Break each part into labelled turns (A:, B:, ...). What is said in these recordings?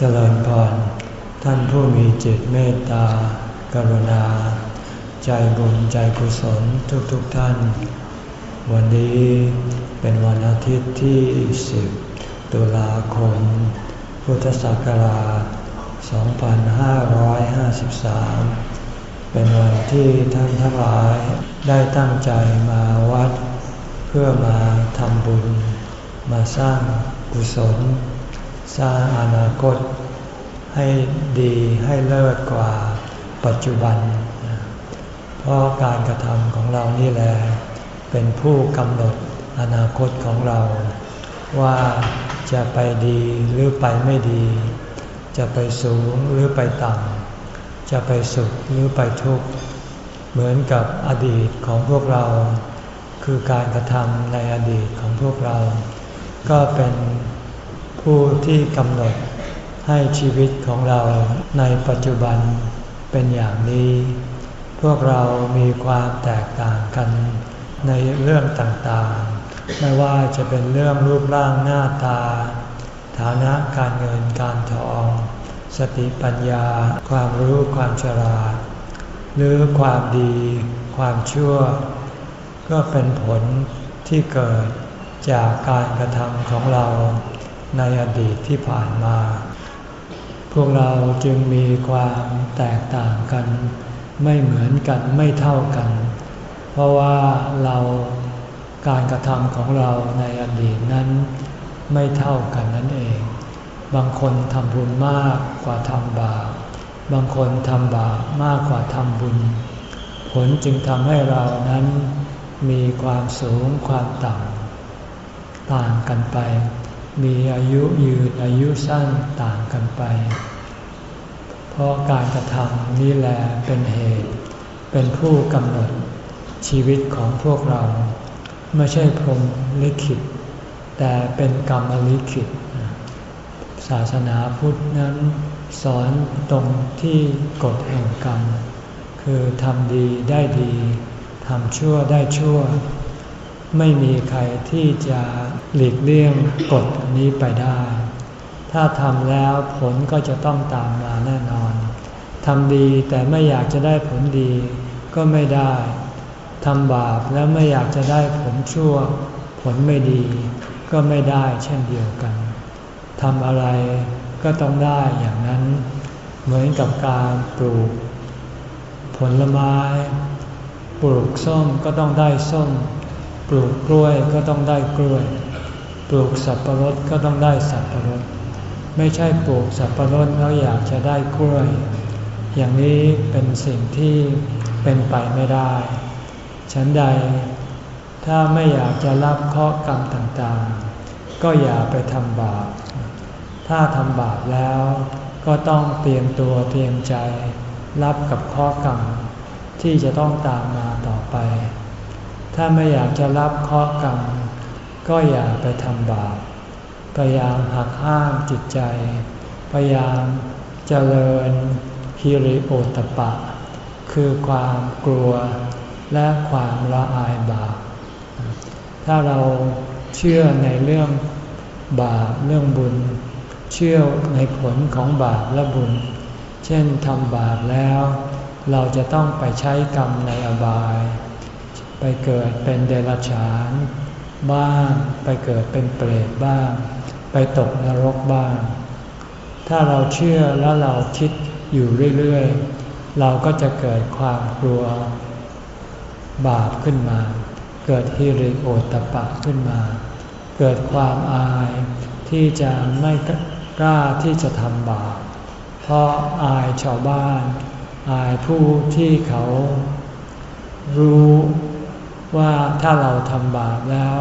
A: เจริญพรท่านผู้มีจิตเมตตา กรุณา ใจบุญใจกุศลทุกๆทท่าน วันนี้เป็นวันอาทิตย์ที่ 10 ตุลาคม พุทธศักราช 2553 เป็นวันที่ท่านทั้งหลายได้ตั้งใจมาวัด เพื่อมาทำบุญ มาสร้างกุศล สร้างอนาคต ให้ดีให้เลิศกว่าปัจจุบัน เพราะการกระทำของเรานี่แหละเป็นผู้กำหนดอนาคตของเรา ว่าจะไปดีหรือไปไม่ดี จะไปสูงหรือไปต่ำจะไปสุขหรือไปทุกข์เหมือนกับอดีตของพวกเรา คือการกระทำในอดีตของพวกเรา ก็เป็น ผู้ที่กำหนดให้ชีวิตของเราในปัจจุบันเป็นอย่างนี้ พวกเรามีความแตกต่างกันในเรื่องต่างๆ ไม่ว่าจะเป็นเรื่องรูปร่างหน้าตา ฐานะการเงินการทอง สติปัญญา ความรู้ความฉลาด หรือความดี ความชั่ว ก็เป็นผลที่เกิดจากการกระทำของเรา ในอดีตที่ผ่านมา พวกเราจึงมีความแตกต่างกัน ไม่เหมือนกันไม่เท่ากัน เพราะว่าเราการกระทำของเราในอดีตนั้นไม่เท่ากันนั่นเอง บางคนทำบุญมากกว่าทำบาป บางคนทำบาปมากกว่าทำบุญ ผลจึงทำให้เรานั้นมีความสูงความต่ำต่างกันไป มีอายุยืนอายุสั้นต่างกันไป เพราะการกระทำนี่แหละเป็นเหตุ เป็นผู้กำหนดชีวิตของพวกเรา ไม่ใช่พรมลิขิต แต่เป็นกรรมลิขิต ศาสนาพุทธนั้นสอนตรงที่กฎแห่งกรรม คือทำดีได้ดี ทำชั่วได้ชั่ว ไม่มีใครที่จะหลีกเลี่ยงกฎนี้ไปได้ ถ้าทำแล้วผลก็จะต้องตามมาแน่นอนทำดีแต่ไม่อยากจะได้ผลดีก็ไม่ได้ทำบาปแล้วไม่อยากจะได้ผลชั่ว ผลไม่ดี ก็ไม่ได้เช่นเดียวกันทำอะไรก็ต้องได้อย่างนั้น เหมือนกับการปลูก ผลไม้ ปลูกส้มก็ต้องได้ส้ม ปลูกกล้วยก็ต้องได้กล้วย ปลูกสับปะรดก็ต้องได้สับปะรด ไม่ใช่ปลูกสับปะรดแล้วอยากจะได้กล้วย อย่างนี้เป็นสิ่งที่เป็นไปไม่ได้ ฉันใด ถ้าไม่อยากจะรับเคราะห์กรรมต่างๆ ก็อย่าไปทำบาป ถ้าทำบาปแล้วก็ต้องเตรียมตัวเตรียมใจ รับกับข้อกรรมที่จะต้องตามมาต่อไป ถ้าไม่อยากจะรับเคราะห์กรรม ก็อย่าไปทำบาป พยายามหักห้ามจิตใจ พยายามเจริญฮิริโอตปะ คือความกลัวและความละอายบาป ถ้าเราเชื่อในเรื่องบาปเรื่องบุญ เชื่อในผลของบาปและบุญ เช่นทำบาปแล้ว เราจะต้องไปใช้กรรมในอบาย ไปเกิดเป็นเดรัจฉานบ้าง ไปเกิดเป็นเปรตบ้าง ไปตกนรกบ้าง ถ้าเราเชื่อแล้วเราคิดอยู่เรื่อยๆ เราก็จะเกิดความกลัว บาปขึ้นมา เกิดฮิริโอตปะขึ้นมา เกิดความอายที่จะไม่กล้าที่จะทำบาป เพราะอายชาวบ้าน อายผู้ที่เขารู้ ว่าถ้าเราทำบาปแล้ว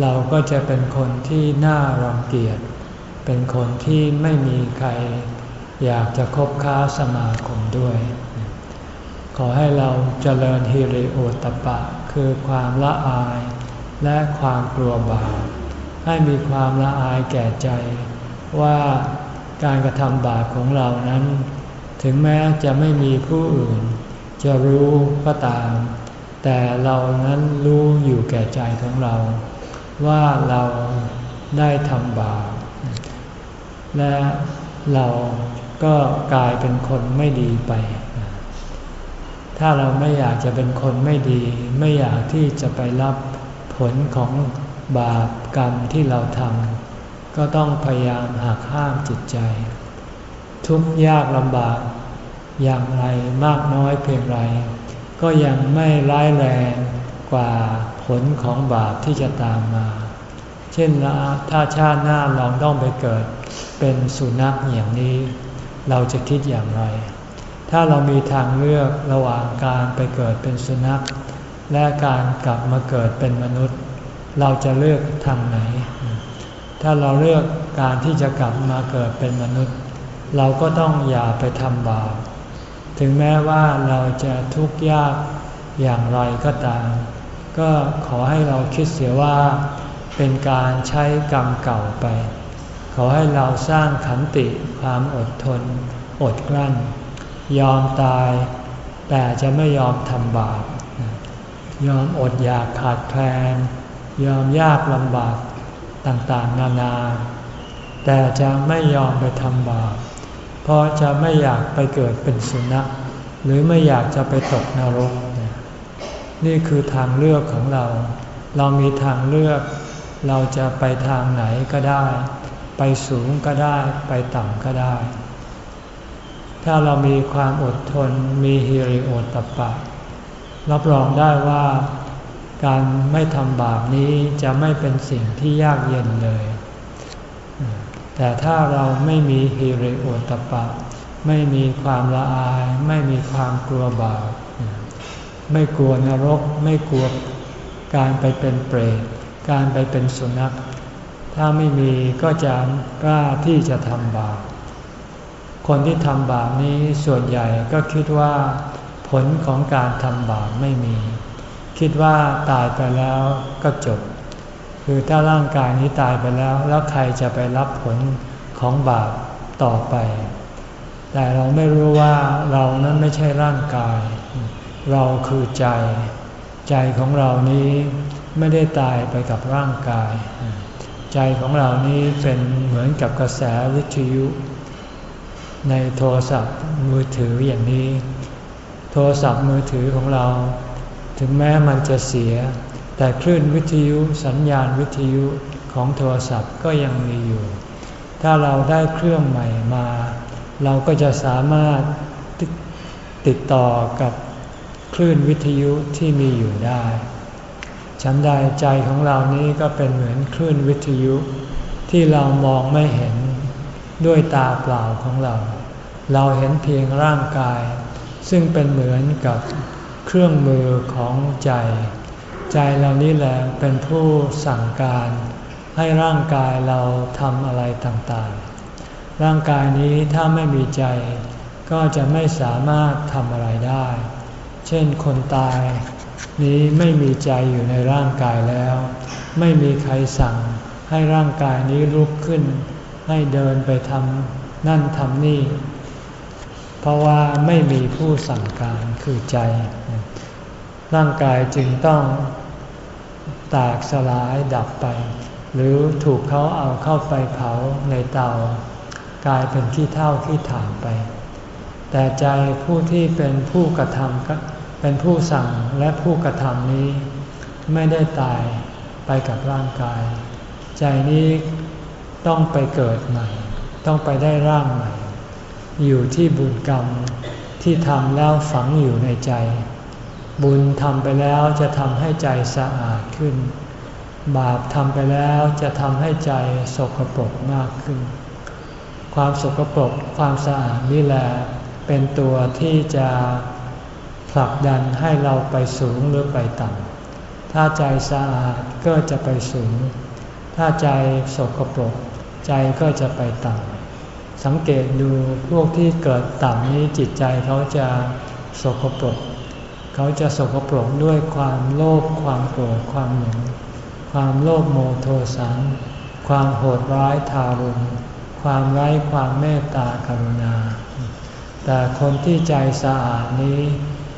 A: เราก็จะเป็นคนที่น่ารังเกียจ เป็นคนที่ไม่มีใคร อยากจะคบค้าสมาคมด้วย ขอให้เราเจริญฮิริโอตปะ คือความละอายและความกลัวบาป ให้มีความละอายแก่ใจ ว่าการกระทำบาปของเรานั้น ถึงแม้จะไม่มีผู้อื่น จะรู้ก็ตาม แต่เรานั้นรู้อยู่แก่ใจของเรา ว่าเราได้ทำบาปและเราก็กลายเป็นคนไม่ดีไป ถ้าเราไม่อยากจะเป็นคนไม่ดี ไม่อยากที่จะไปรับผลของบาปกรรมที่เราทำก็ต้องพยายามหักห้ามจิตใจ ทุกยากลำบากอย่างไรมากน้อยเพียงไร ก็ยังไม่ร้ายแรงกว่าผลของบาปที่จะตามมา เช่นถ้าชาติหน้าเราต้องไปเกิดเป็นสุนัขอย่างนี้ เราจะคิดอย่างไร ถ้าเรามีทางเลือกระหว่างการไปเกิดเป็นสุนัข และการกลับมาเกิดเป็นมนุษย์ เราจะเลือกทางไหน ถ้าเราเลือกการที่จะกลับมาเกิดเป็นมนุษย์ เราก็ต้องอย่าไปทำบาป ถึงแม้ว่าเราจะทุกข์ยากอย่างไรก็ตาม ก็ขอให้เราคิดเสียว่าเป็นการใช้กรรมเก่าไป ขอให้เราสร้างขันติความอดทน อดกลั้น ยอมตาย แต่จะไม่ยอมทำบาป ยอมอดอยากขาดแคลน ยอมยากลำบากต่างๆ นานา แต่จะไม่ยอมไปทำบาป เพราะจะไม่อยากไปเกิดเป็นสุนัข หรือไม่อยากจะไปตกนรก นี่คือทางเลือกของเรา เรามีทางเลือก เราจะไปทางไหนก็ได้ ไปสูงก็ได้ ไปต่ำก็ได้ ถ้าเรามีความอดทน มีฮิริโอตปะ รับรองได้ว่าการไม่ทำบาปนี้จะไม่เป็นสิ่งที่ยากเย็นเลย แต่ถ้าเราไม่มีฮิริโอตปะ ไม่มีความละอาย ไม่มีความกลัวบาปไม่กลัวนรก ไม่กลัวการไปเป็นเปรตการไปเป็นสุนัข ถ้าไม่มีก็จะกล้าที่จะทำบาปคนที่ทำบาปนี้ส่วนใหญ่ก็คิดว่า ผลของการทำบาปไม่มี คิดว่าตายไปแล้วก็จบ คือถ้าร่างกายนี้ตายไปแล้ว แล้วใครจะไปรับผลของบาปต่อไป แต่เราไม่รู้ว่าเรานั้นไม่ใช่ร่างกาย เราคือใจ ใจของเรานี้ไม่ได้ตายไปกับร่างกาย ใจของเรานี้เป็นเหมือนกับกระแสวิทยุ ในโทรศัพท์มือถืออย่างนี้ โทรศัพท์มือถือของเรา ถึงแม้มันจะเสีย แต่คลื่นวิทยุสัญญาณวิทยุของโทรศัพท์ก็ยังมีอยู่ ถ้าเราได้เครื่องใหม่มา เราก็จะสามารถติดต่อกับคลื่นวิทยุที่มีอยู่ได้ฉันใดใจของเรานี้ก็เป็นเหมือนคลื่นวิทยุ ที่เรามองไม่เห็นด้วยตาเปล่าของเรา เราเห็นเพียงร่างกาย ซึ่งเป็นเหมือนกับเครื่องมือของใจ ใจเรานี่แหละเป็นผู้สั่งการให้ร่างกายเราทำอะไรต่างๆ ร่างกายนี้ถ้าไม่มีใจ ก็จะไม่สามารถทำอะไรได้ เช่นคนตาย นี้ไม่มีใจอยู่ในร่างกายแล้ว ไม่มีใครสั่งให้ร่างกายนี้ลุกขึ้น ให้เดินไปทำนั่นทำนี่ เพราะว่าไม่มีผู้สั่งการคือใจ ร่างกายจึงต้อง แตกสลายดับไป หรือถูกเขาเอาเข้าไปเผาในเตา กลายเป็นขี้เท่าขี้ถ่านไป แต่ใจผู้ที่เป็นผู้กระทำก็เป็นผู้สั่งและผู้กระทำนี้ ไม่ได้ตายไปกับร่างกาย ใจนี้ต้องไปเกิดใหม่ ต้องไปได้ร่างใหม่ อยู่ที่บุญกรรมที่ทำแล้วฝังอยู่ในใจ บุญทำไปแล้วจะทำให้ใจสะอาดขึ้น บาปทำไปแล้วจะทำให้ใจสกปรกมากขึ้น ความสกปรกความสะอาดนี่แหละเป็นตัวที่จะผลักดันให้เราไปสูงหรือไปต่ำ ถ้าใจสะอาดก็จะไปสูง ถ้าใจสกปรกใจก็จะไปต่ำ สังเกตดูพวกที่เกิดต่ำนี้จิตใจเขาจะสกปรก เขาจะสกปรกด้วยความโลภความโกรธความหลงความโลภโมโทสันความโหดร้ายทารุณความไร้ความเมตตากรุณา แต่คนที่ใจสะอาดนี้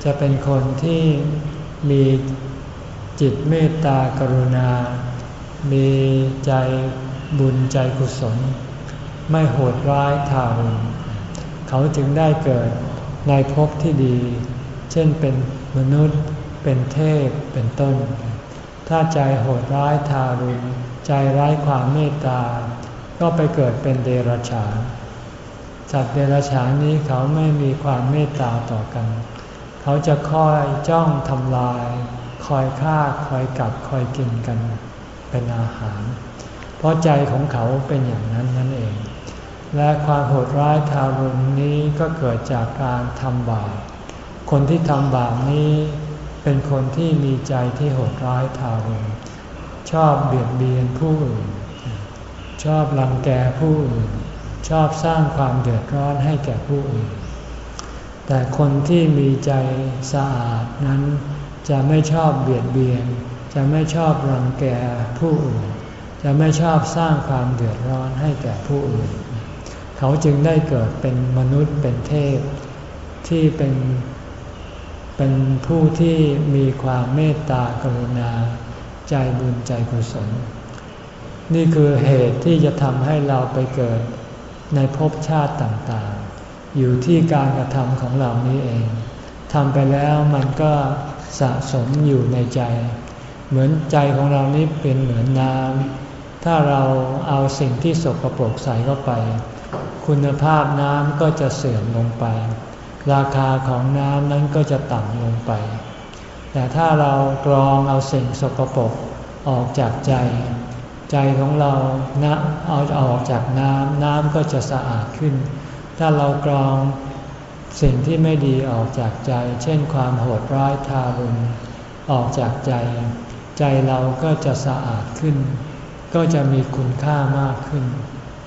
A: จะเป็นคนที่มีจิตเมตตากรุณา มีใจบุญใจกุศล ไม่โหดร้ายทารุณเขาจึงได้เกิดในภพที่ดี เช่นเป็น มนุษย์ เป็นเทพเป็นต้น ถ้าใจโหดร้ายทารุณใจไร้ความเมตตา ก็ไปเกิดเป็นเดรัจฉานสัตว์เดรัจฉานนี้เขาไม่มีความเมตตาต่อกัน เขาจะคอยจ้องทำลาย คอยฆ่าคอยกัดคอยกินกัน เป็นอาหาร เพราะใจของเขาเป็นอย่างนั้นนั่นเอง และความโหดร้ายทารุณนี้ก็เกิดจากการทำบาป คนที่ทำบาปนี้เป็นคนที่มีใจที่โหดร้ายทารุณชอบเบียดเบียนผู้อื่น ชอบรังแกผู้อื่น ชอบสร้างความเดือดร้อนให้แก่ผู้อื่น แต่คนที่มีใจสะอาดนั้นจะไม่ชอบเบียดเบียน จะไม่ชอบรังแกผู้อื่น จะไม่ชอบสร้างความเดือดร้อนให้แก่ผู้อื่น เขาจึงได้เกิดเป็นมนุษย์เป็นเทพ ที่เป็น เป็นผู้ที่มีความเมตตากรุณา ใจบุญใจกุศล นี่คือเหตุที่จะทำให้เราไปเกิดในภพชาติต่างๆ อยู่ที่การกระทำของเรานี้เองทำไปแล้วมันก็สะสมอยู่ในใจ เหมือนใจของเรานี้เป็นเหมือนน้ำถ้าเราเอาสิ่งที่สกปรกใส่เข้าไป คุณภาพน้ำก็จะเสื่อมลงไป ราคาของน้ำนั้นก็จะต่ำลงไป แต่ถ้าเรากรองเอาสิ่งสกปรกออกจากใจ ใจของเรานะเอาออกจากน้ำน้ำก็จะสะอาดขึ้น ถ้าเรากรองสิ่งที่ไม่ดีออกจากใจ เช่นความโหดร้ายทารุณออกจากใจ ใจเราก็จะสะอาดขึ้น ก็จะมีคุณค่ามากขึ้น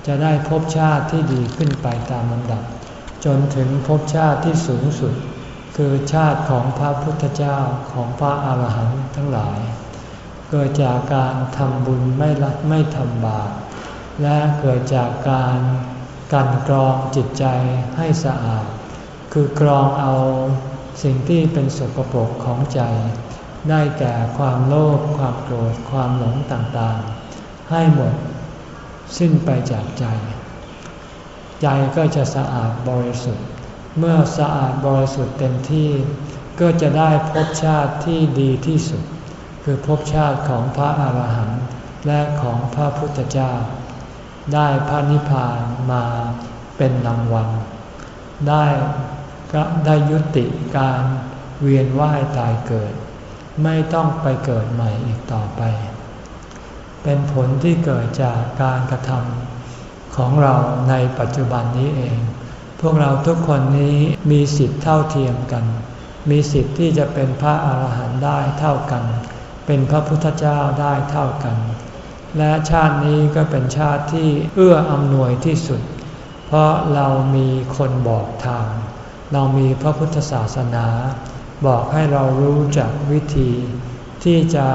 A: จะได้พบชาติที่ดีขึ้นไปตามลำดับ จนถึงภพชาติที่สูงสุด คือชาติของพระพุทธเจ้าของพระอาหารหันต์ทั้งหลาย เกิดจากการทำบุญไม่ละไม่ทำบาปและเกิดจากการกันกรองจิตใจให้สะอาด คือกรองเอาสิ่งที่เป็นสกปรกของใจ ได้แก่ความโลภความโกรธความหลงต่างๆ ให้หมดสิ้นไปจากใจ ใจก็จะสะอาดบริสุทธิ์ เมื่อสะอาดบริสุทธิ์เต็มที่ ก็จะได้พบชาติที่ดีที่สุด คือภพชาติของพระอาหารหันต์และของพระพุทธเจ้า ได้พระนิพพานมาเป็นรางวัลได้ก็ได้ยุติการเวียนว่ายตายเกิด ไม่ต้องไปเกิดใหม่อีกต่อไป เป็นผลที่เกิดจากการกระทำ ของเราในปัจจุบันนี้เอง พวกเราทุกคนนี้มีสิทธิ์เท่าเทียมกัน มีสิทธิ์ที่จะเป็นพระอาหารหันต์ได้เท่ากัน เป็นพระพุทธเจ้าได้เท่ากัน และชาตินี้ก็เป็นชาติที่เอื้ออำนวยที่สุด เพราะเรามีคนบอกทาง เรามีพระพุทธศาสนา บอกให้เรารู้จักวิธี ที่จะ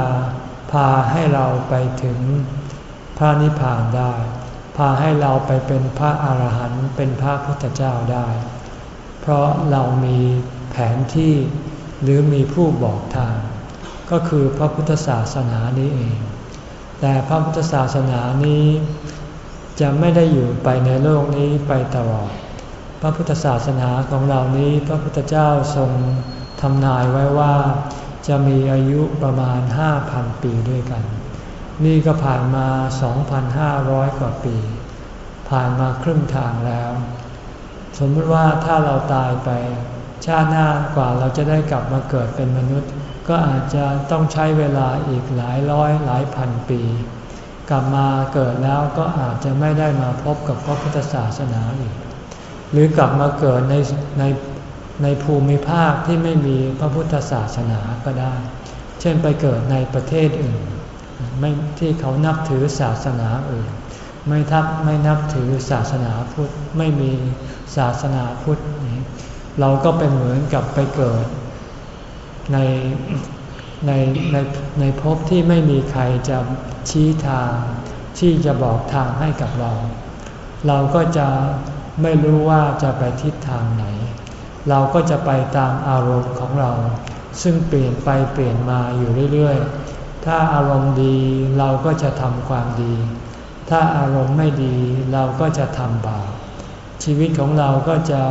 A: พาให้เราไปถึงพระนิพพานได้าให้เราไปเป็นพระอาหารหันต์เป็นพระพุทธเจ้าได้ เพราะเรามีแผนที่หรือมีผู้บอกทาง ก็คือพระพุทธศาสนานี้เอง แต่พระพุทธศาสนานี้จะไม่ได้อยู่ไปในโลกนี้ไปตลอด พระพุทธศาสนาของเรานี้พระพุทธเจ้าทรงทำนายไว้ว่า จะมีอายุประมาณ 5,000 ปีด้วยกัน นี่ก็ผ่านมา 2,500 กว่าปี ผ่านมาครึ่งทางแล้ว สมมติว่าถ้าเราตายไป ชาติหน้ากว่าเราจะได้กลับมาเกิดเป็นมนุษย์ ก็อาจจะต้องใช้เวลาอีกหลายร้อยหลายพันปี กลับมาเกิดแล้วก็อาจจะไม่ได้มาพบกับพระพุทธศาสนาอีก หรือกลับมาเกิดในในในภูมิภาคที่ไม่มีพระพุทธศาสนาก็ได้ เช่นไปเกิดในประเทศอื่น ไม่ที่เขานับถือศาสนาอื่น ไม่ทับไม่นับถือศาสนาพุทธไม่มีศาสนาพุทธเราก็เป็นเหมือนกับไปเกิด ในในในในภพที่ไม่มีใครจะชี้ทาง ที่จะบอกทางให้กับเรา เราก็จะไม่รู้ว่าจะไปทิศทางไหน เราก็จะไปตามอารมณ์ของเรา ซึ่งเปลี่ยนไปเปลี่ยนมาอยู่เรื่อยๆ ถ้าอารมณ์ดีเราก็จะทำความดี ถ้าอารมณ์ไม่ดีเราก็จะทำบาป ชีวิตของเราก็จะ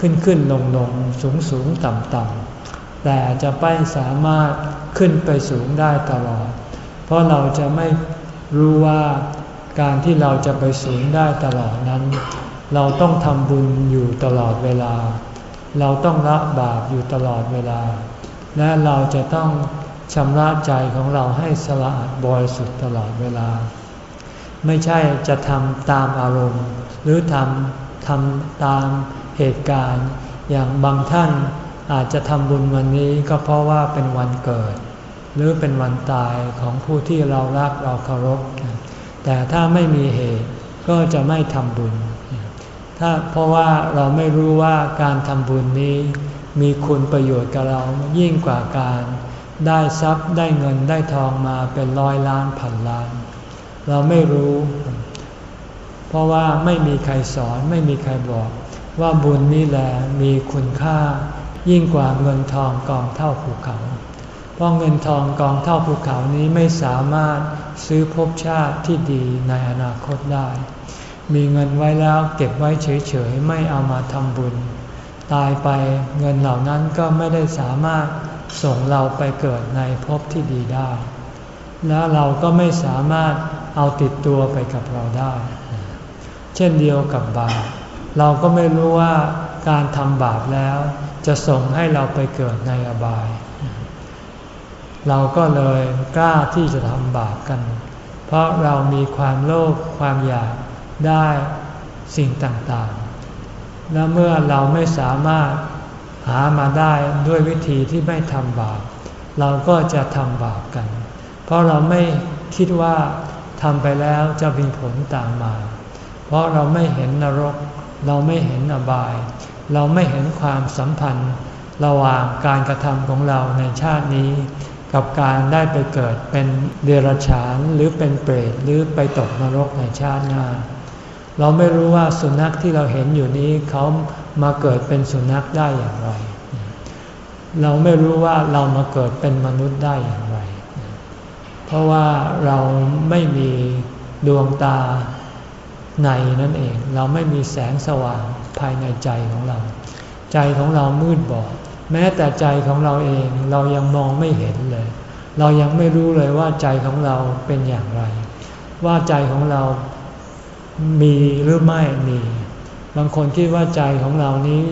A: ขึ้นขึ้นลงลงสูงสูงต่ำต่ำแต่จะไม่สามารถขึ้นไปสูงได้ตลอด เพราะเราจะไม่รู้ว่าการที่เราจะไปสูงได้ตลอดนั้น เราต้องทำบุญอยู่ตลอดเวลา เราต้องละบาปอยู่ตลอดเวลา และเราจะต้อง ชำระใจของเราให้สะอาดบริสุทธิ์ตลอดเวลา ไม่ใช่จะทำตามอารมณ์ หรือทำทำตามเหตุการณ์ อย่างบางท่านอาจจะทำบุญวันนี้ก็เพราะว่าเป็นวันเกิด หรือเป็นวันตายของผู้ที่เรารักเราเคารพ แต่ถ้าไม่มีเหตุก็จะไม่ทำบุญ ถ้าเพราะว่าเราไม่รู้ว่าการทำบุญนี้มีคุณประโยชน์กับเรายิ่งกว่าการ ได้ทรัพย์ได้เงินได้ทองมาเป็นร้อยล้านพันล้าน เราไม่รู้ เพราะว่าไม่มีใครสอนไม่มีใครบอกว่าบุญนี่แหละมีคุณค่า ยิ่งกว่าเงินทองกองเท่าภูเขา เพราะเงินทองกองเท่าภูเขานี้ไม่สามารถซื้อภพชาติที่ดีในอนาคตได้ มีเงินไว้แล้วเก็บไว้เฉยๆไม่เอามาทำบุญ ตายไปเงินเหล่านั้นก็ไม่ได้สามารถ ส่งเราไปเกิดในภพที่ดีได้ แล้วเราก็ไม่สามารถเอาติดตัวไปกับเราได้ เช่นเดียวกับบาปเราก็ไม่รู้ว่าการทำบาปแล้ว จะส่งให้เราไปเกิดในอบาย เราก็เลยกล้าที่จะทำบาปกัน เพราะเรามีความโลภความอยากได้สิ่งต่างๆ และเมื่อเราไม่สามารถ หามาได้ด้วยวิธีที่ไม่ทำบาป เราก็จะทำบาปกัน เพราะเราไม่คิดว่าทำไปแล้วจะมีผลตามมา เพราะเราไม่เห็นนรก เราไม่เห็นอบาย เราไม่เห็นความสัมพันธ์ ระหว่างการกระทำของเราในชาตินี้ กับการได้ไปเกิดเป็นเดรัจฉานหรือเป็นเปรตหรือไปตกนรกในชาติหน้าเราไม่รู้ว่าสุนัขที่เราเห็นอยู่นี้เขามาเกิดเป็นสุนัขได้อย่างไร เราไม่รู้ว่าเรามาเกิดเป็นมนุษย์ได้อย่างไร เพราะว่าเราไม่มีดวงตาในนั่นเอง เราไม่มีแสงสว่างภายในใจของเรา ใจของเรามืดบอด แม้แต่ใจของเราเองเรายังมองไม่เห็นเลย เรายังไม่รู้เลยว่าใจของเราเป็นอย่างไร ว่าใจของเรามีหรือไม่มี บางคนคิดว่าใจของเรานี้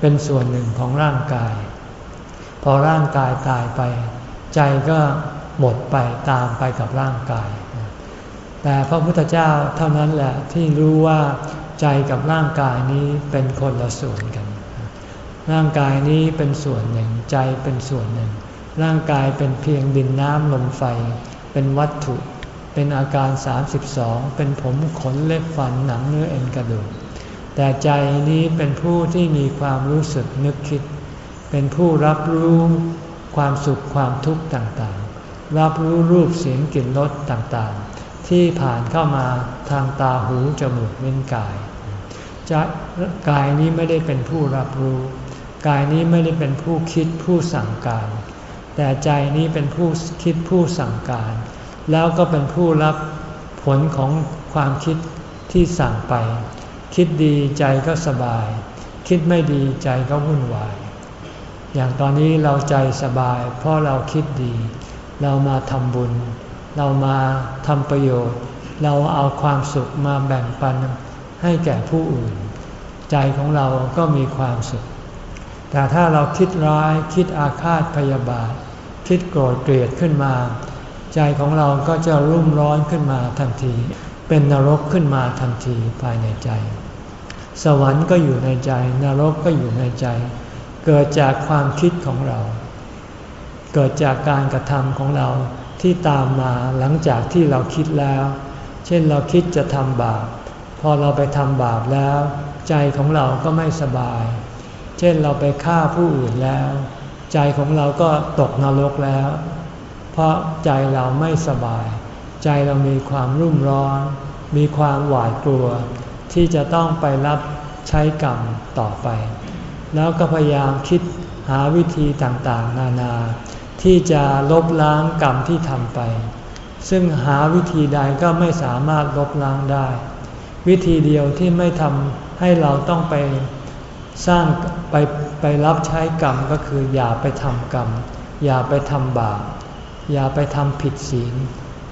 A: เป็นส่วนหนึ่งของร่างกาย พอร่างกายตายไป ใจก็หมดไปตามไปกับร่างกาย แต่พระพุทธเจ้าเท่านั้นแหละที่รู้ว่าใจกับร่างกายนี้เป็นคนละส่วนกัน ร่างกายนี้เป็นส่วนหนึ่ง ใจเป็นส่วนหนึ่ง ร่างกายเป็นเพียงดินน้ำลมไฟ เป็นวัตถุ เป็นอาการ 32 เป็นผมขนเล็บฟันหนังเนื้อเอ็นกระดูก แต่ใจนี้เป็นผู้ที่มีความรู้สึกนึกคิด เป็นผู้รับรู้ความสุขความทุกข์ต่างๆ รับรู้รูปเสียงกลิ่นรสต่างๆ ที่ผ่านเข้ามาทางตาหูจมูกเล่นกายจะกายนี้ไม่ได้เป็นผู้รับรู้ กายนี้ไม่ได้เป็นผู้คิดผู้สั่งการ แต่ใจนี้เป็นผู้คิดผู้สั่งการ แล้วก็เป็นผู้รับผลของความคิดที่สั่งไป คิดดีใจก็สบาย คิดไม่ดีใจก็วุ่นวาย อย่างตอนนี้เราใจสบาย เพราะเราคิดดี เรามาทำบุญ เรามาทำประโยชน์ เราเอาความสุขมาแบ่งปันให้แก่ผู้อื่น ใจของเราก็มีความสุข แต่ถ้าเราคิดร้ายคิดอาฆาตพยาบาท คิดโกรธเกลียดขึ้นมา ใจของเราก็จะรุ่มร้อนขึ้นมาทันที เป็นนรกขึ้นมาทันทีภายในใจ สวรรค์ก็อยู่ในใจ นรกก็อยู่ในใจ เกิดจากความคิดของเรา เกิดจากการกระทำของเราที่ตามมาหลังจากที่เราคิดแล้ว เช่นเราคิดจะทำบาป พอเราไปทำบาปแล้ว ใจของเราก็ไม่สบาย เช่นเราไปฆ่าผู้อื่นแล้ว ใจของเราก็ตกนรกแล้ว เพราะใจเราไม่สบาย ใจเรามีความรุ่มร้อน มีความหวาดกลัว ที่จะต้องไปรับใช้กรรมต่อไป แล้วก็พยายามคิดหาวิธีต่างๆ นานา ที่จะลบล้างกรรมที่ทำไป ซึ่งหาวิธีใดก็ไม่สามารถลบล้างได้ วิธีเดียวที่ไม่ทำให้เราต้องไปสร้างไปไปรับใช้กรรมก็คืออย่าไปทำกรรม อย่าไปทำบาปอย่าไปทำผิดศีล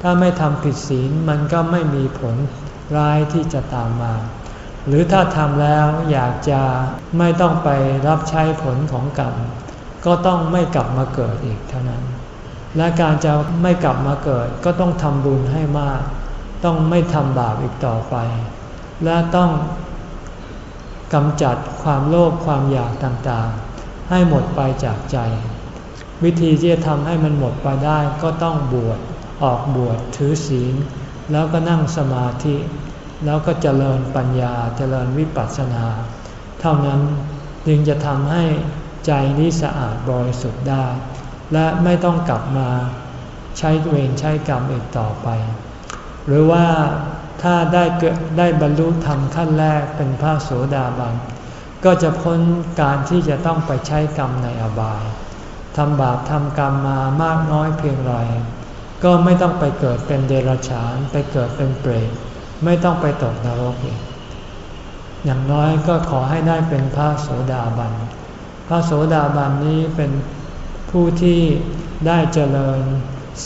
A: ถ้าไม่ทำผิดศีลมันก็ไม่มีผล ร้ายที่จะตามมา หรือถ้าทำแล้วอยากจะไม่ต้องไปรับใช้ผลของกรรม ก็ต้องไม่กลับมาเกิดอีกเท่านั้น และการจะไม่กลับมาเกิดก็ต้องทำบุญให้มาก ต้องไม่ทำบาปอีกต่อไป และต้องกำจัดความโลภความอยากต่างๆ ให้หมดไปจากใจ วิธีที่จะทำให้มันหมดไปได้ก็ต้องบวชออกบวชถือศีล แล้วก็นั่งสมาธิ แล้วก็เจริญปัญญาเจริญวิปัสสนา เท่านั้นจึงจะทำให้ใจนี้สะอาดบริสุทธิ์ได้ และไม่ต้องกลับมาใช้เวรใช้กรรมอีกต่อไป หรือว่าถ้าได้เกิดได้บรรลุธรรมขั้นแรกเป็นพระโสดาบัน ก็จะพ้นการที่จะต้องไปใช้กรรมในอบายทำบาปทำกรรมมามากน้อยเพียงไร ก็ไม่ต้องไปเกิดเป็นเดรัจฉาน ไปเกิดเป็นเปรตไม่ต้องไปตกนรกอีกอย่างน้อยก็ขอให้ได้เป็นพระโสดาบัน พระโสดาบันนี้เป็นผู้ที่ได้เจริญ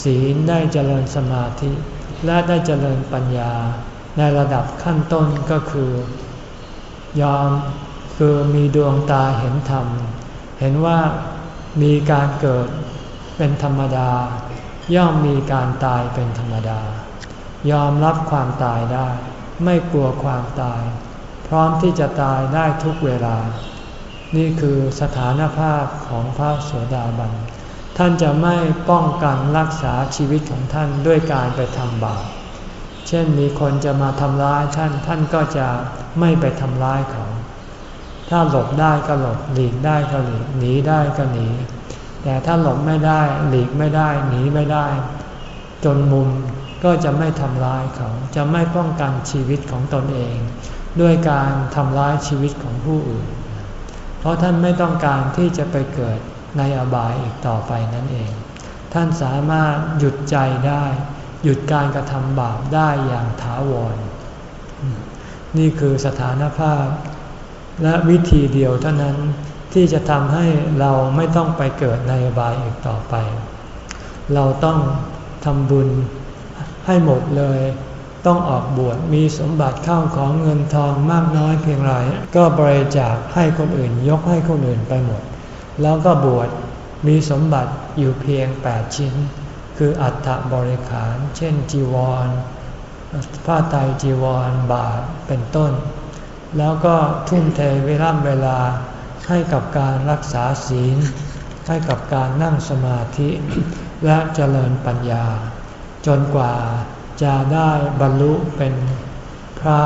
A: ศีลได้เจริญสมาธิ และได้เจริญปัญญา ในระดับขั้นต้นก็คือ ยอมคือมีดวงตาเห็นธรรม เห็นว่ามีการเกิดเป็นธรรมดา ย่อมมีการตายเป็นธรรมดา ยอมรับความตายได้ ไม่กลัวความตาย พร้อมที่จะตายได้ทุกเวลา นี่คือสถานภาพของพระโสดาบัน ท่านจะไม่ป้องกันรักษาชีวิตของท่านด้วยการไปทำบาป เช่นมีคนจะมาทำร้ายท่าน ท่านก็จะไม่ไปทำร้ายเขา ถ้าหลบได้ก็หลบหลีกได้ก็หลีกหนีได้ก็หนี แต่ถ้าหลบไม่ได้หลีกไม่ได้หนีไม่ได้ จนมุมก็จะไม่ทำร้ายเขาจะไม่ป้องกันชีวิตของตนเอง ด้วยการทำร้ายชีวิตของผู้อื่น เพราะท่านไม่ต้องการที่จะไปเกิดในอบายอีกต่อไปนั่นเอง ท่านสามารถหยุดใจได้ หยุดการกระทำบาปได้อย่างถาวร นี่คือสถานภาพ และวิธีเดียวเท่านั้น ที่จะทำให้เราไม่ต้องไปเกิดในบายอีกต่อไป เราต้องทำบุญให้หมดเลย ต้องออกบวชมีสมบัติเข้าของเงินทองมากน้อยเพียงไรก็บริจาคให้คนอื่น ยกให้คนอื่นไปหมด แล้วก็บวชมีสมบัติอยู่เพียง 8 ชิ้น คืออัฐบริขาร เช่นจีวร ผ้าไตจีวร บาทเป็นต้น แล้วก็ทุ่มเทเวลาเวลา ให้กับการรักษาศีล ให้กับการนั่งสมาธิ และเจริญปัญญา จนกว่าจะได้บรรลุเป็นพระ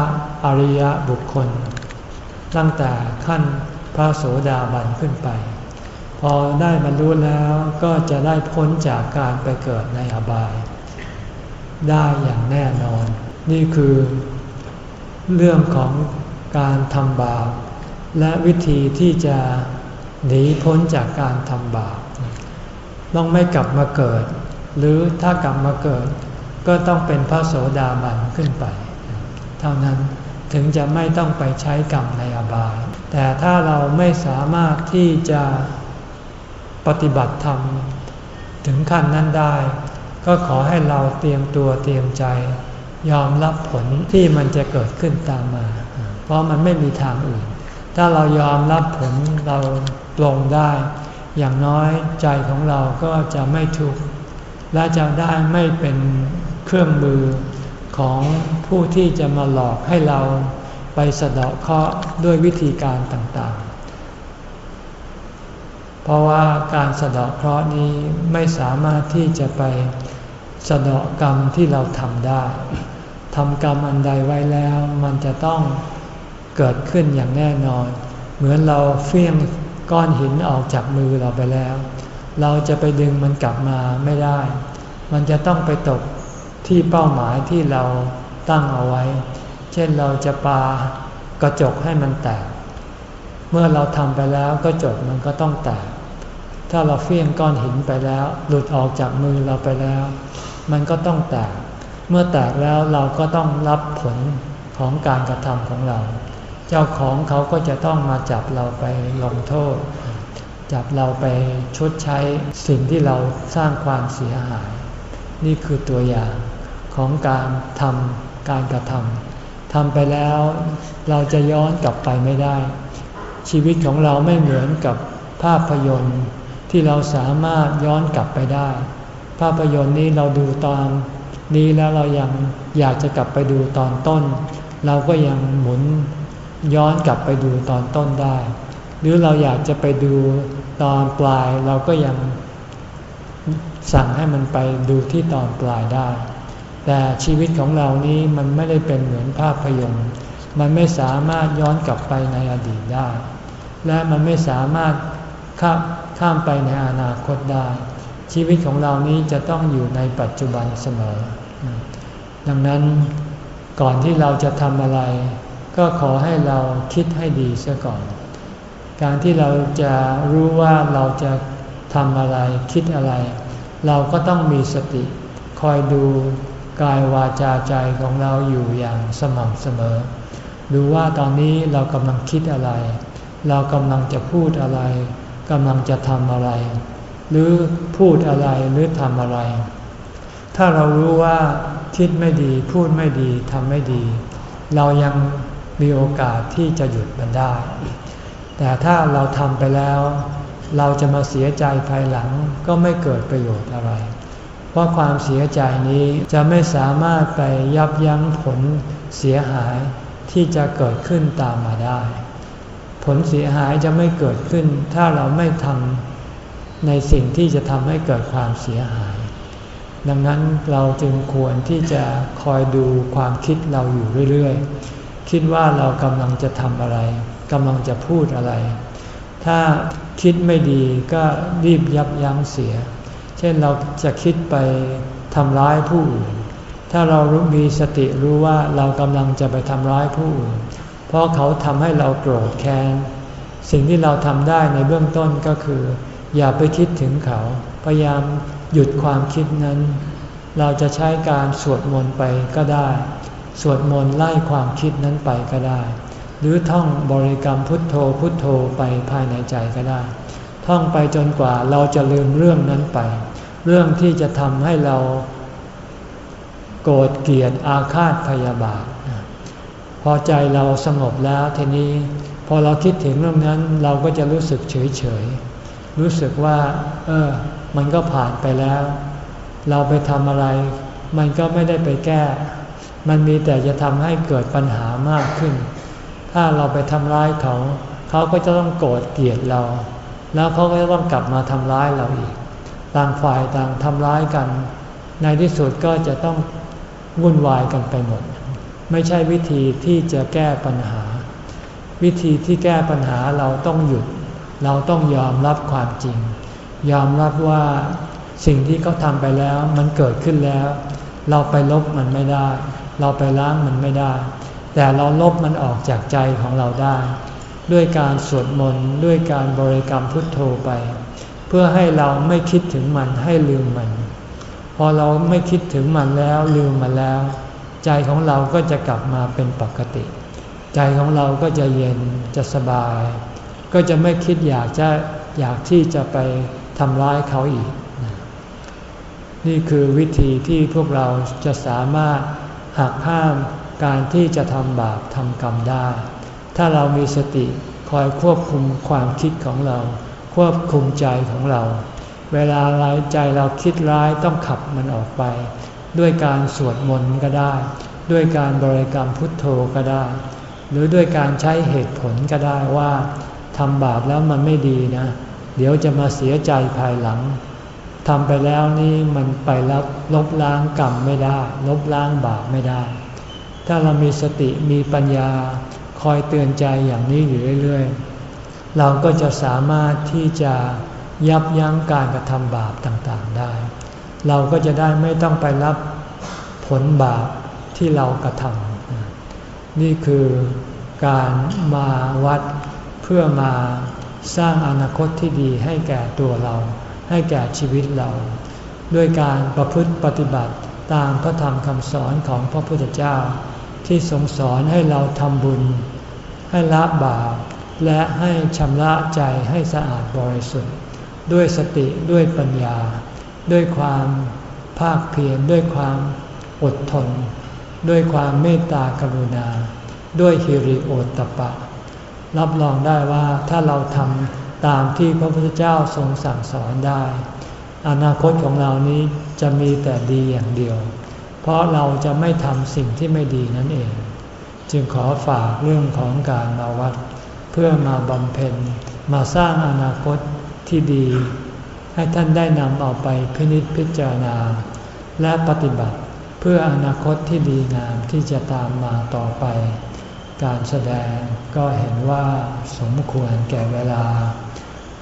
A: อริยบุคคล ตั้งแต่ขั้นพระโสดาบันขึ้นไป พอได้บรรลุแล้วก็จะได้พ้นจากการไปเกิดในอบาย ได้อย่างแน่นอน นี่คือเรื่องของการทำบาป และวิธีที่จะหนีพ้นจากการทำบาปต้องไม่กลับมาเกิด หรือถ้ากลับมาเกิด ก็ต้องเป็นพระโสดาบันขึ้นไป เท่านั้นถึงจะไม่ต้องไปใช้กรรมในอบาย แต่ถ้าเราไม่สามารถที่จะปฏิบัติธรรมถึงขั้นนั้นได้ ก็ขอให้เราเตรียมตัวเตรียมใจ ยอมรับผลที่มันจะเกิดขึ้นตามมา เพราะมันไม่มีทางอื่น ถ้าเรายอมรับผลเราปลงได้ อย่างน้อยใจของเราก็จะไม่ทุกข์และจะได้ไม่เป็นเครื่องมือของผู้ที่จะมาหลอกให้เราไปสะเดาะเคราะห์ด้วยวิธีการต่างๆ เพราะว่าการสะเดาะเคราะห์นี้ไม่สามารถที่จะไปสะเดาะกรรมที่เราทำได้ทำกรรมอันใดไว้แล้ว มันจะต้อง เกิดขึ้นอย่างแน่นอน เหมือนเราเฟี้ยงก้อนหินออกจากมือเราไปแล้ว เราจะไปดึงมันกลับมาไม่ได้ มันจะต้องไปตกที่เป้าหมายที่เราตั้งเอาไว้ เช่นเราจะปากระจกให้มันแตก เมื่อเราทำไปแล้วก็จบมันก็ต้องแตก ถ้าเราเฟี้ยงก้อนหินไปแล้ว หลุดออกจากมือเราไปแล้ว มันก็ต้องแตก เมื่อแตกแล้วเราก็ต้องรับผลของการกระทำของเรา เจ้าของเขาก็จะต้องมาจับเราไปลงโทษ จับเราไปชดใช้สิ่งที่เราสร้างความเสียหาย นี่คือตัวอย่างของการทำการกระทำทำไปแล้วเราจะย้อนกลับไปไม่ได้ ชีวิตของเราไม่เหมือนกับภาพยนตร์ที่เราสามารถย้อนกลับไปได้ ภาพยนตร์นี้เราดูตอนนี้แล้วเรายังอยากจะกลับไปดูตอนต้น เราก็ยังหมุน ย้อนกลับไปดูตอนต้นได้ หรือเราอยากจะไปดูตอนปลายเราก็ยังสั่งให้มันไปดูที่ตอนปลายได้ แต่ชีวิตของเรานี้มันไม่ได้เป็นเหมือนภาพยนตร์ มันไม่สามารถย้อนกลับไปในอดีตได้ และมันไม่สามารถข้าข้ามไปในอนาคตได้ ชีวิตของเรานี้จะต้องอยู่ในปัจจุบันเสมอ ดังนั้นก่อนที่เราจะทำอะไร ก็ขอให้เราคิดให้ดีเสียก่อน การที่เราจะรู้ว่าเราจะทำอะไรคิดอะไร เราก็ต้องมีสติ คอยดูกายวาจาใจของเราอยู่อย่างสม่ำเสมอ ดูว่าตอนนี้เรากำลังคิดอะไร เรากำลังจะพูดอะไรกำลังจะทำอะไร หรือพูดอะไรหรือทำอะไร ถ้าเรารู้ว่าคิดไม่ดี พูดไม่ดีทำไม่ดี เรายัง มีโอกาสที่จะหยุดมันได้ แต่ถ้าเราทำไปแล้ว เราจะมาเสียใจภายหลังก็ไม่เกิดประโยชน์อะไร เพราะความเสียใจนี้จะไม่สามารถไปยับยั้งผลเสียหายที่จะเกิดขึ้นตามมาได้ ผลเสียหายจะไม่เกิดขึ้น ถ้าเราไม่ทำในสิ่งที่จะทำให้เกิดความเสียหาย ดังนั้นเราจึงควรที่จะคอยดูความคิดเราอยู่เรื่อยๆ คิดว่าเรากำลังจะทำอะไรกำลังจะพูดอะไร ถ้าคิดไม่ดีก็รีบยับยั้งเสีย เช่นเราจะคิดไปทำร้ายผู้อื่น ถ้าเรารู้มีสติรู้ว่าเรากำลังจะไปทำร้ายผู้อื่น เพราะเขาทำให้เราโกรธแค้น สิ่งที่เราทำได้ในเบื้องต้นก็คือ อย่าไปคิดถึงเขา พยายามหยุดความคิดนั้น เราจะใช้การสวดมนต์ไปก็ได้ สวดมนต์ไล่ความคิดนั้นไปก็ได้ หรือท่องบริกรรมพุทโธพุทโธไปภายในใจก็ได้ ท่องไปจนกว่าเราจะลืมเรื่องนั้นไป เรื่องที่จะทำให้เราโกรธเกลียดอาฆาตพยาบาท พอใจเราสงบแล้วทีนี้พอเราคิดถึงเรื่องนั้นเราก็จะรู้สึกเฉยเฉยรู้สึกว่า เออ มันก็ผ่านไปแล้ว เราไปทำอะไร มันก็ไม่ได้ไปแก้ มันมีแต่จะทำให้เกิดปัญหามากขึ้น ถ้าเราไปทำร้ายเขา เขาก็จะต้องโกรธเกลียดเรา แล้วเขาก็จะต้องกลับมาทำร้ายเราอีก ต่างฝ่ายต่างทำร้ายกัน ในที่สุดก็จะต้องวุ่นวายกันไปหมด ไม่ใช่วิธีที่จะแก้ปัญหา วิธีที่แก้ปัญหาเราต้องหยุด เราต้องยอมรับความจริง ยอมรับว่าสิ่งที่เขาทำไปแล้วมันเกิดขึ้นแล้ว เราไปลบมันไม่ได้ เราไปล้างมันไม่ได้ แต่เราลบมันออกจากใจของเราได้ ด้วยการสวดมนต์ด้วยการบริกรรมพุทโธไป เพื่อให้เราไม่คิดถึงมันให้ลืมมัน พอเราไม่คิดถึงมันแล้วลืมมันแล้ว ใจของเราก็จะกลับมาเป็นปกติ ใจของเราก็จะเย็นจะสบาย ก็จะไม่คิดอยากจะอยากที่จะไปทำร้ายเขาอีก นี่คือวิธีที่พวกเราจะสามารถ หักห้ามการที่จะทำบาปทำกรรมได้ ถ้าเรามีสติคอยควบคุมความคิดของเรา ควบคุมใจของเรา เวลาร้ายใจเราคิดร้ายต้องขับมันออกไป ด้วยการสวดมนต์ก็ได้ ด้วยการบริกรรมพุทโธก็ได้ หรือด้วยการใช้เหตุผลก็ได้ว่าทำบาปแล้วมันไม่ดีนะ เดี๋ยวจะมาเสียใจภายหลัง ทำไปแล้วนี่มันไปรับลบล้างกรรมไม่ได้ ลบล้างบาปไม่ได้ ถ้าเรามีสติมีปัญญาคอยเตือนใจอย่างนี้อยู่เรื่อยๆ เราก็จะสามารถที่จะยับยั้งการกระทำบาปต่างๆได้ เราก็จะได้ไม่ต้องไปรับผลบาปที่เรากระทำนี่คือการมาวัดเพื่อมาสร้างอนาคตที่ดีให้แก่ตัวเรา ให้แก่ชีวิตเรา ด้วยการประพฤติปฏิบัติตามพระธรรมคำสอนของพระพุทธเจ้า ที่ทรงสอนให้เราทำบุญ ให้ละบาปและให้ชำระใจให้สะอาดบริสุทธิ์ ด้วยสติด้วยปัญญา ด้วยความภาคเพียรด้วยความอดทน ด้วยความเมตตากรุณา ด้วยฮิริโอตตปะ รับรองได้ว่าถ้าเราทำ ตามที่พระพุทธเจ้าทรงสั่งสอนได้ อนาคตของเรานี้จะมีแต่ดีอย่างเดียว เพราะเราจะไม่ทำสิ่งที่ไม่ดีนั่นเอง จึงขอฝากเรื่องของการมาวัด เพื่อมาบำเพ็ญมาสร้างอนาคตที่ดี ให้ท่านได้นำเอาไปพินิจพิจารณา และปฏิบัติเพื่ออนาคตที่ดีงามที่จะตามมาต่อไป การแสดงก็เห็นว่าสมควรแก่เวลา